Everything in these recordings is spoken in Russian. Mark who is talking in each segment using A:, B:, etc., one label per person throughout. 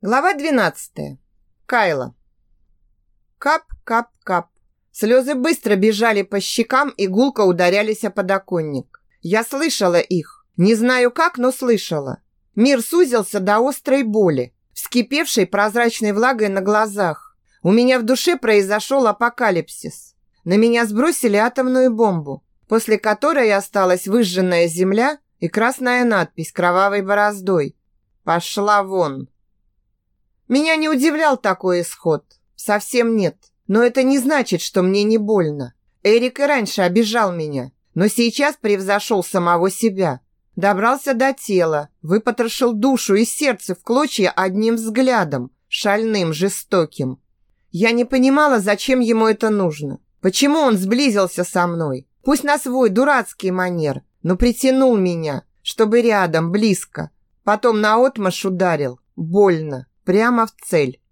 A: Глава 12. Кайла. Кап, кап, кап. Слезы быстро бежали по щекам и гулко ударялись о подоконник. Я слышала их. Не знаю как, но слышала. Мир сузился до острой боли, вскипевшей прозрачной влагой на глазах. У меня в душе произошел апокалипсис. На меня сбросили атомную бомбу, после которой осталась выжженная земля и красная надпись кровавой бороздой. «Пошла вон!» Меня не удивлял такой исход. Совсем нет. Но это не значит, что мне не больно. Эрик и раньше обижал меня, но сейчас превзошел самого себя. Добрался до тела, выпотрошил душу и сердце в клочья одним взглядом, шальным, жестоким. Я не понимала, зачем ему это нужно. Почему он сблизился со мной? Пусть на свой дурацкий манер, но притянул меня, чтобы рядом, близко. Потом наотмашь ударил. Больно. Прямо в цель.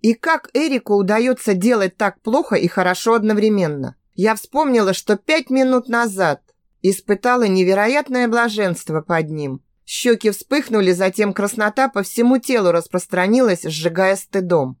A: И как Эрику удается делать так плохо и хорошо одновременно? Я вспомнила, что пять минут назад испытала невероятное блаженство под ним. Щеки вспыхнули, затем краснота по всему телу распространилась, сжигая стыдом.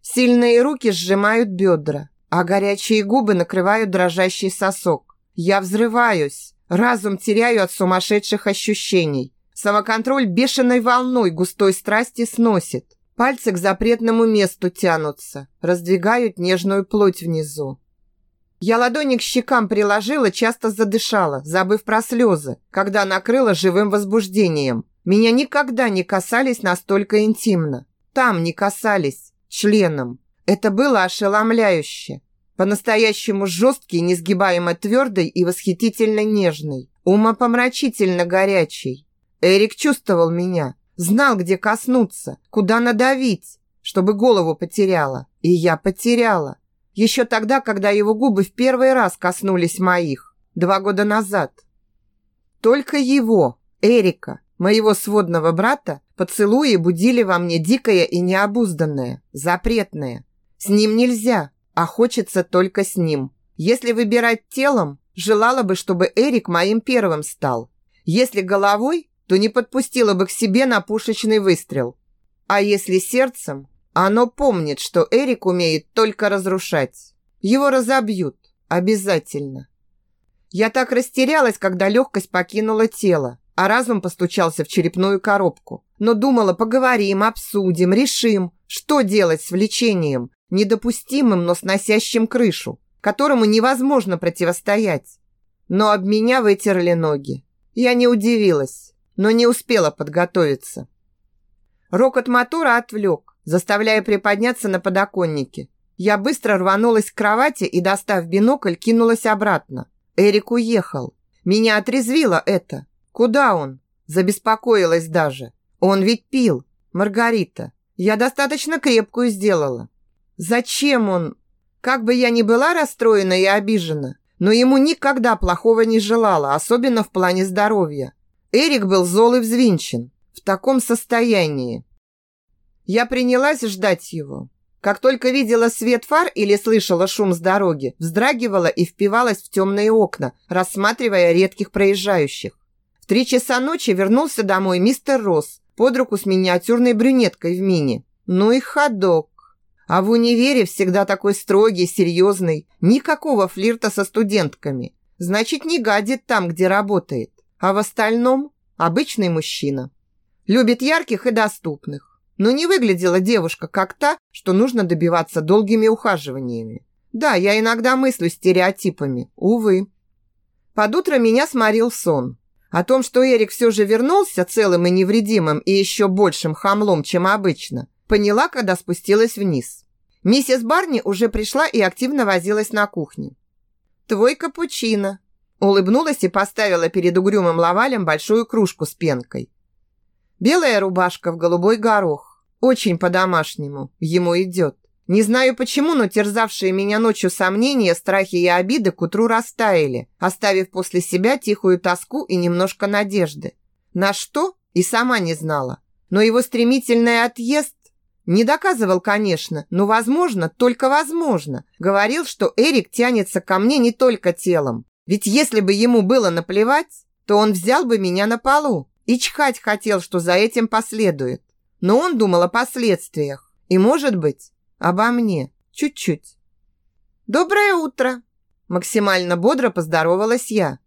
A: Сильные руки сжимают бедра, а горячие губы накрывают дрожащий сосок. Я взрываюсь, разум теряю от сумасшедших ощущений. Самоконтроль бешеной волной густой страсти сносит. Пальцы к запретному месту тянутся, раздвигают нежную плоть внизу. Я ладони к щекам приложила, часто задышала, забыв про слезы, когда накрыла живым возбуждением. Меня никогда не касались настолько интимно. Там не касались, членом. Это было ошеломляюще. По-настоящему жесткий, несгибаемо твердый и восхитительно нежный. Умопомрачительно горячий. Эрик чувствовал меня, знал, где коснуться, куда надавить, чтобы голову потеряла. И я потеряла. Еще тогда, когда его губы в первый раз коснулись моих, два года назад. Только его, Эрика, моего сводного брата, поцелуи будили во мне дикое и необузданное, запретное. С ним нельзя, а хочется только с ним. Если выбирать телом, желала бы, чтобы Эрик моим первым стал. Если головой, то не подпустила бы к себе на пушечный выстрел. А если сердцем, оно помнит, что Эрик умеет только разрушать. Его разобьют. Обязательно. Я так растерялась, когда легкость покинула тело, а разум постучался в черепную коробку. Но думала, поговорим, обсудим, решим, что делать с влечением, недопустимым, но сносящим крышу, которому невозможно противостоять. Но об меня вытерли ноги. Я не удивилась но не успела подготовиться. Рокот мотора отвлек, заставляя приподняться на подоконнике. Я быстро рванулась к кровати и, достав бинокль, кинулась обратно. Эрик уехал. Меня отрезвило это. Куда он? Забеспокоилась даже. Он ведь пил. Маргарита. Я достаточно крепкую сделала. Зачем он? Как бы я ни была расстроена и обижена, но ему никогда плохого не желала, особенно в плане здоровья. Эрик был зол и взвинчен, в таком состоянии. Я принялась ждать его. Как только видела свет фар или слышала шум с дороги, вздрагивала и впивалась в темные окна, рассматривая редких проезжающих. В три часа ночи вернулся домой мистер Росс под руку с миниатюрной брюнеткой в мини. Ну и ходок. А в универе всегда такой строгий, серьезный. Никакого флирта со студентками. Значит, не гадит там, где работает а в остальном обычный мужчина. Любит ярких и доступных. Но не выглядела девушка как та, что нужно добиваться долгими ухаживаниями. Да, я иногда мыслю стереотипами, увы. Под утро меня сморил сон. О том, что Эрик все же вернулся целым и невредимым и еще большим хамлом, чем обычно, поняла, когда спустилась вниз. Миссис Барни уже пришла и активно возилась на кухне. «Твой капучино», Улыбнулась и поставила перед угрюмым лавалем большую кружку с пенкой. Белая рубашка в голубой горох. Очень по-домашнему. Ему идет. Не знаю почему, но терзавшие меня ночью сомнения, страхи и обиды к утру растаяли, оставив после себя тихую тоску и немножко надежды. На что? И сама не знала. Но его стремительный отъезд не доказывал, конечно, но, возможно, только возможно. Говорил, что Эрик тянется ко мне не только телом, ведь если бы ему было наплевать, то он взял бы меня на полу и чхать хотел, что за этим последует. но он думал о последствиях. И, может быть, обо мне. Чуть-чуть. «Доброе утро!» Максимально бодро поздоровалась я.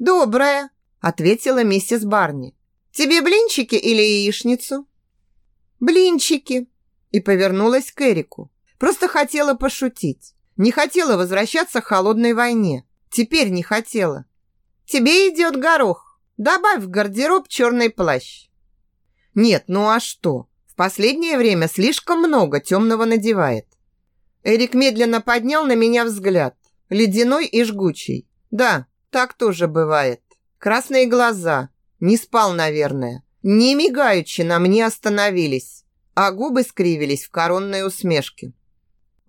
A: «Доброе!» ответила миссис Барни. «Тебе блинчики или яичницу?» «Блинчики!» и повернулась к Эрику. Просто хотела пошутить. Не хотела возвращаться к холодной войне. Теперь не хотела. «Тебе идет горох. Добавь в гардероб черный плащ». «Нет, ну а что? В последнее время слишком много темного надевает». Эрик медленно поднял на меня взгляд. Ледяной и жгучий. Да, так тоже бывает. Красные глаза. Не спал, наверное. Не мигаючи на мне остановились, а губы скривились в коронной усмешке.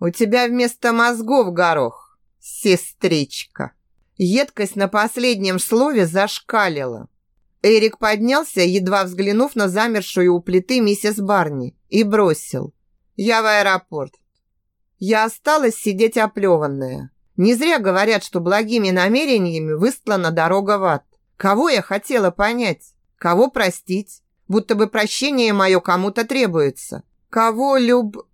A: «У тебя вместо мозгов горох, сестричка!» Едкость на последнем слове зашкалила. Эрик поднялся, едва взглянув на замершую у плиты миссис Барни, и бросил. «Я в аэропорт». Я осталась сидеть оплеванная. Не зря говорят, что благими намерениями выстлана дорога в ад. Кого я хотела понять? Кого простить? Будто бы прощение мое кому-то требуется. Кого люб...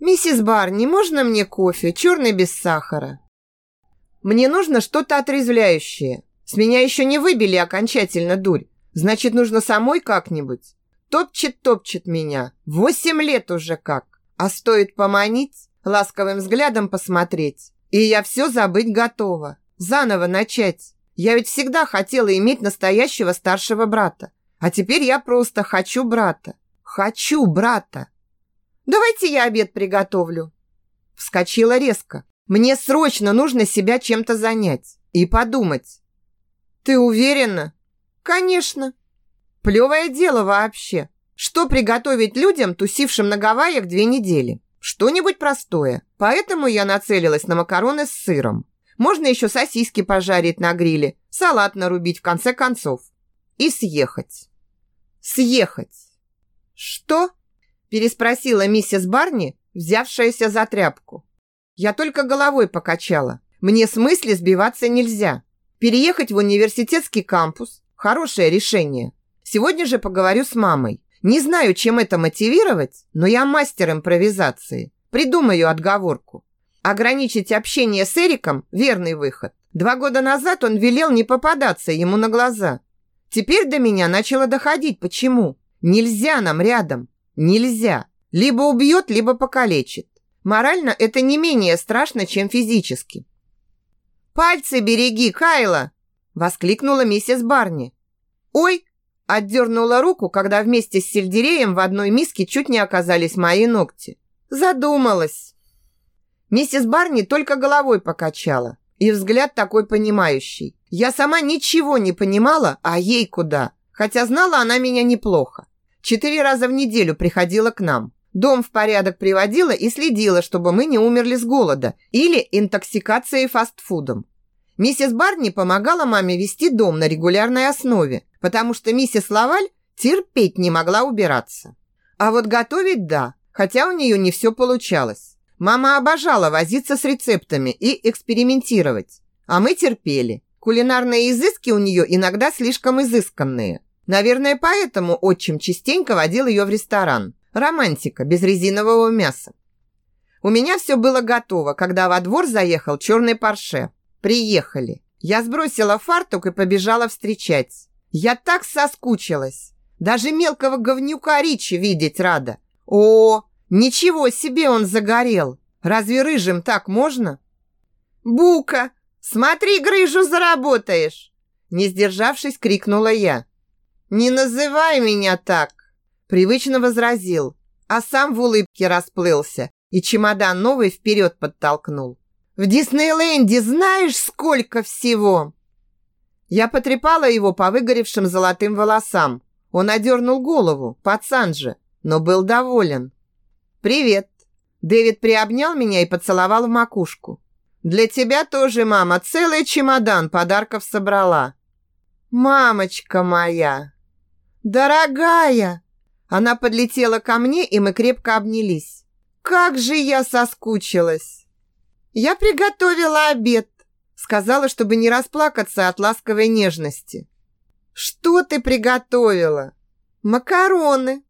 A: «Миссис Барни, можно мне кофе, черный без сахара?» «Мне нужно что-то отрезвляющее. С меня еще не выбили окончательно дурь. Значит, нужно самой как-нибудь. Топчет-топчет меня. Восемь лет уже как. А стоит поманить, ласковым взглядом посмотреть. И я все забыть готова. Заново начать. Я ведь всегда хотела иметь настоящего старшего брата. А теперь я просто хочу брата. Хочу брата. Давайте я обед приготовлю. Вскочила резко. Мне срочно нужно себя чем-то занять и подумать. Ты уверена? Конечно. Плевое дело вообще. Что приготовить людям, тусившим на Гавайях две недели? Что-нибудь простое. Поэтому я нацелилась на макароны с сыром. Можно еще сосиски пожарить на гриле, салат нарубить в конце концов. И съехать. Съехать. Что? Переспросила миссис Барни, взявшаяся за тряпку. Я только головой покачала. Мне с мысли сбиваться нельзя. Переехать в университетский кампус – хорошее решение. Сегодня же поговорю с мамой. Не знаю, чем это мотивировать, но я мастер импровизации. Придумаю отговорку. Ограничить общение с Эриком – верный выход. Два года назад он велел не попадаться ему на глаза. Теперь до меня начало доходить, почему. Нельзя нам рядом. Нельзя. Либо убьет, либо покалечит. Морально это не менее страшно, чем физически. «Пальцы береги, Кайла!» – воскликнула миссис Барни. «Ой!» – отдернула руку, когда вместе с сельдереем в одной миске чуть не оказались мои ногти. Задумалась. Миссис Барни только головой покачала. И взгляд такой понимающий. Я сама ничего не понимала, а ей куда. Хотя знала она меня неплохо. Четыре раза в неделю приходила к нам. Дом в порядок приводила и следила, чтобы мы не умерли с голода или интоксикацией фастфудом. Миссис Барни помогала маме вести дом на регулярной основе, потому что миссис Лаваль терпеть не могла убираться. А вот готовить – да, хотя у нее не все получалось. Мама обожала возиться с рецептами и экспериментировать. А мы терпели. Кулинарные изыски у нее иногда слишком изысканные. Наверное, поэтому отчим частенько водил ее в ресторан. Романтика, без резинового мяса. У меня все было готово, когда во двор заехал черный парше. Приехали. Я сбросила фартук и побежала встречать. Я так соскучилась. Даже мелкого говнюка Ричи видеть рада. О, Ничего себе он загорел! Разве рыжим так можно? Бука, смотри, грыжу заработаешь! Не сдержавшись, крикнула я. Не называй меня так! Привычно возразил, а сам в улыбке расплылся и чемодан новый вперед подтолкнул. В Диснейленде знаешь, сколько всего? Я потрепала его по выгоревшим золотым волосам. Он одернул голову, пацан же, но был доволен. «Привет!» Дэвид приобнял меня и поцеловал в макушку. «Для тебя тоже, мама, целый чемодан подарков собрала». «Мамочка моя!» «Дорогая!» Она подлетела ко мне, и мы крепко обнялись. «Как же я соскучилась!» «Я приготовила обед», сказала, чтобы не расплакаться от ласковой нежности. «Что ты приготовила?» «Макароны»,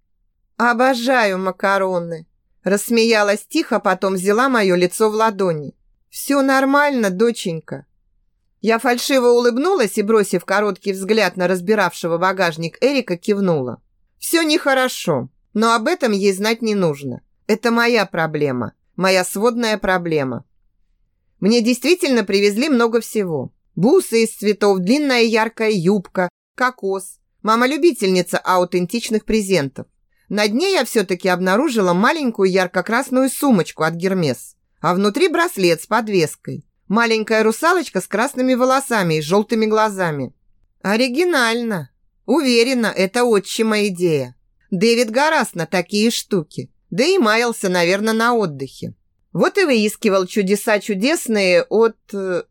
A: Обожаю макароны. Рассмеялась тихо, потом взяла мое лицо в ладони. Все нормально, доченька. Я фальшиво улыбнулась и, бросив короткий взгляд на разбиравшего багажник Эрика, кивнула. Все нехорошо, но об этом ей знать не нужно. Это моя проблема, моя сводная проблема. Мне действительно привезли много всего. Бусы из цветов, длинная яркая юбка, кокос. Мама любительница аутентичных презентов. На дне я все-таки обнаружила маленькую ярко-красную сумочку от Гермес, а внутри браслет с подвеской. Маленькая русалочка с красными волосами и желтыми глазами. Оригинально. Уверена, это отчима идея. Дэвид гораст на такие штуки. Да и маялся, наверное, на отдыхе. Вот и выискивал чудеса чудесные от... Э,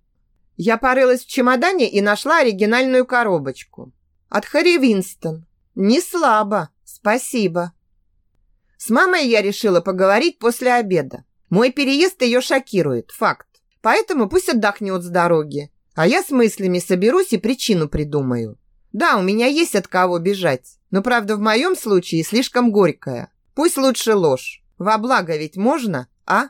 A: я порылась в чемодане и нашла оригинальную коробочку. От Харри Винстон. Не слабо. Спасибо. С мамой я решила поговорить после обеда. Мой переезд ее шокирует, факт. Поэтому пусть отдохнет с дороги. А я с мыслями соберусь и причину придумаю. Да, у меня есть от кого бежать. Но правда в моем случае слишком горькая. Пусть лучше ложь. Во благо ведь можно, а?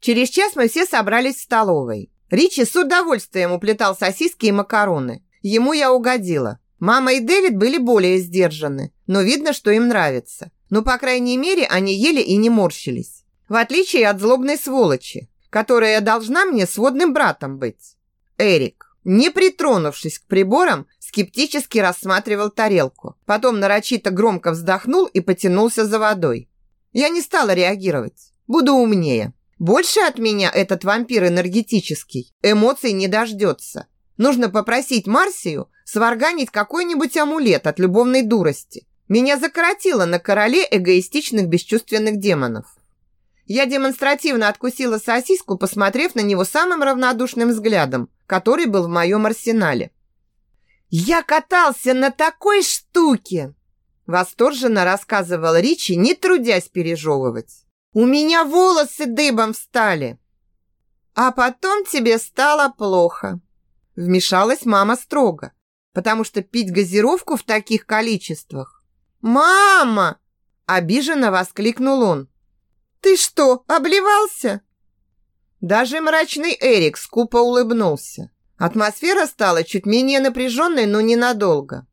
A: Через час мы все собрались в столовой. Ричи с удовольствием уплетал сосиски и макароны. Ему я угодила. Мама и Дэвид были более сдержаны, но видно, что им нравится. Но, по крайней мере, они ели и не морщились. В отличие от злобной сволочи, которая должна мне сводным братом быть. Эрик, не притронувшись к приборам, скептически рассматривал тарелку. Потом нарочито громко вздохнул и потянулся за водой. Я не стала реагировать. Буду умнее. Больше от меня этот вампир энергетический эмоций не дождется. Нужно попросить Марсию сварганить какой-нибудь амулет от любовной дурости. Меня закоротило на короле эгоистичных бесчувственных демонов. Я демонстративно откусила сосиску, посмотрев на него самым равнодушным взглядом, который был в моем арсенале. «Я катался на такой штуке!» Восторженно рассказывал Ричи, не трудясь пережевывать. «У меня волосы дыбом встали!» «А потом тебе стало плохо!» Вмешалась мама строго, потому что пить газировку в таких количествах. «Мама!» – обиженно воскликнул он. «Ты что, обливался?» Даже мрачный Эрик скупо улыбнулся. Атмосфера стала чуть менее напряженной, но ненадолго.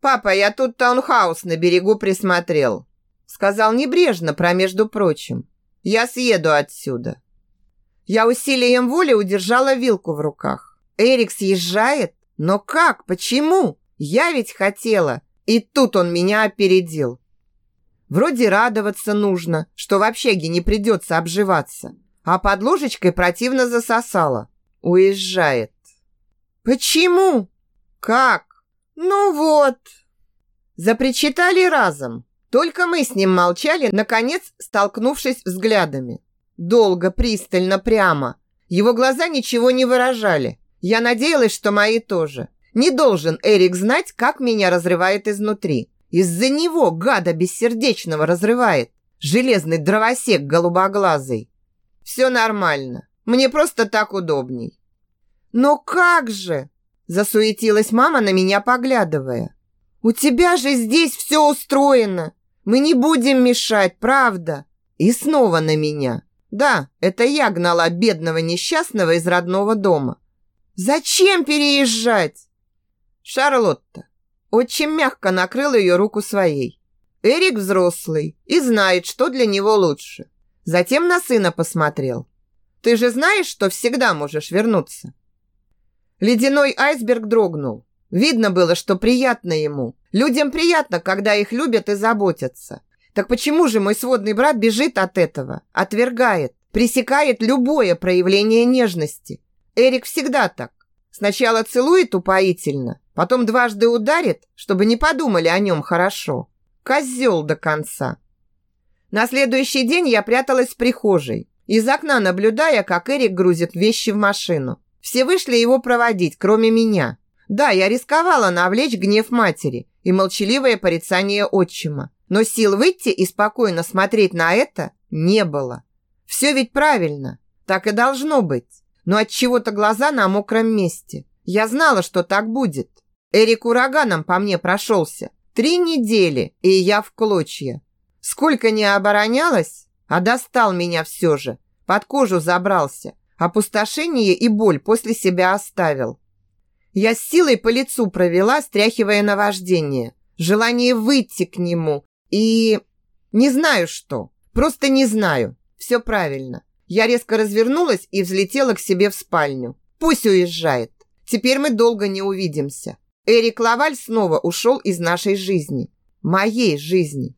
A: «Папа, я тут таунхаус на берегу присмотрел», сказал небрежно, про между прочим. «Я съеду отсюда». Я усилием воли удержала вилку в руках. Эрик съезжает? Но как? Почему? Я ведь хотела. И тут он меня опередил. Вроде радоваться нужно, что в общаге не придется обживаться. А под ложечкой противно засосало. Уезжает. Почему? Как? Ну вот. Запричитали разом. Только мы с ним молчали, наконец столкнувшись взглядами. Долго, пристально, прямо. Его глаза ничего не выражали. Я надеялась, что мои тоже. Не должен Эрик знать, как меня разрывает изнутри. Из-за него гада бессердечного разрывает. Железный дровосек голубоглазый. Все нормально. Мне просто так удобней. Но как же? Засуетилась мама на меня, поглядывая. У тебя же здесь все устроено. Мы не будем мешать, правда? И снова на меня. Да, это я гнала бедного несчастного из родного дома. Зачем переезжать? Шарлотта очень мягко накрыл ее руку своей. Эрик взрослый и знает, что для него лучше. Затем на сына посмотрел. Ты же знаешь, что всегда можешь вернуться. Ледяной айсберг дрогнул. Видно было, что приятно ему. Людям приятно, когда их любят и заботятся. Так почему же мой сводный брат бежит от этого, отвергает, пресекает любое проявление нежности? Эрик всегда так. Сначала целует упоительно, потом дважды ударит, чтобы не подумали о нем хорошо. Козел до конца. На следующий день я пряталась в прихожей, из окна наблюдая, как Эрик грузит вещи в машину. Все вышли его проводить, кроме меня. Да, я рисковала навлечь гнев матери и молчаливое порицание отчима. Но сил выйти и спокойно смотреть на это не было. Все ведь правильно. Так и должно быть но от чего-то глаза на мокром месте. Я знала, что так будет. Эрик ураганом по мне прошелся. Три недели, и я в клочья. Сколько не оборонялась, а достал меня все же. Под кожу забрался. Опустошение и боль после себя оставил. Я с силой по лицу провела, стряхивая наваждение. Желание выйти к нему. И... Не знаю что. Просто не знаю. Все правильно. Я резко развернулась и взлетела к себе в спальню. Пусть уезжает. Теперь мы долго не увидимся. Эрик Лаваль снова ушел из нашей жизни. Моей жизни.